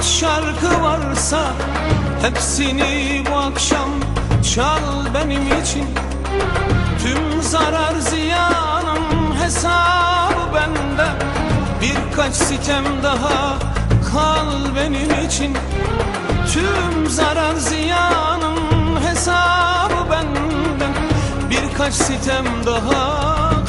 Kaç şarkı varsa Hepsini bu akşam çal benim için. Tüm zarar ziyanım hesabı bende. Birkaç sitem daha kal benim için. Tüm zarar ziyanım hesabı benden Birkaç sitem daha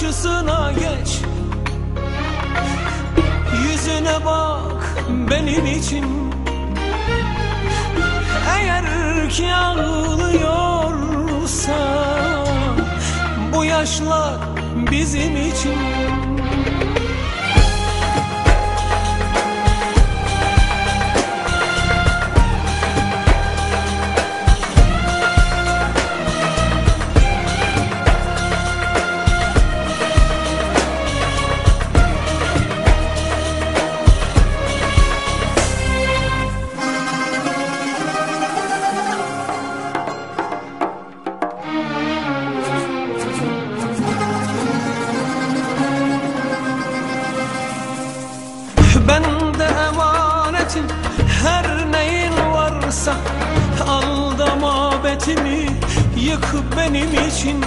karşısına geç. Yüzüne bak benim için. Eğer ki ağlıyorsa Bu yaşlar bizim için Ben de emanetin her neyin varsa Aldama betimi yık benim için.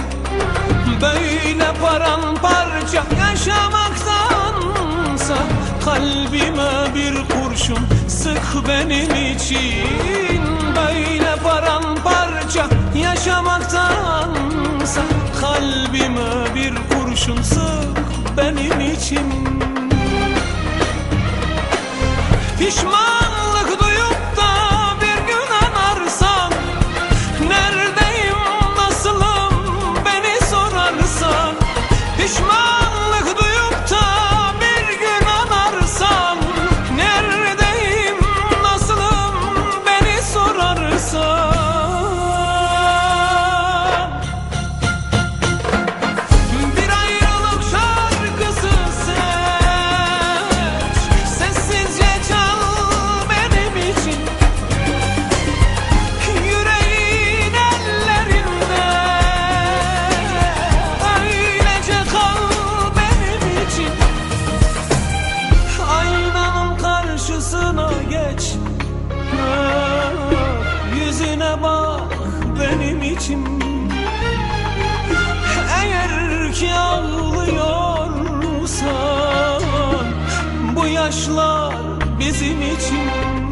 Böyle paramparça yaşamaktansa Kalbime bir kurşun sık benim için. Böyle paramparça yaşamaktansa Kalbime bir kurşun sık benim için Pişmanlık Bu yaşlar bizim için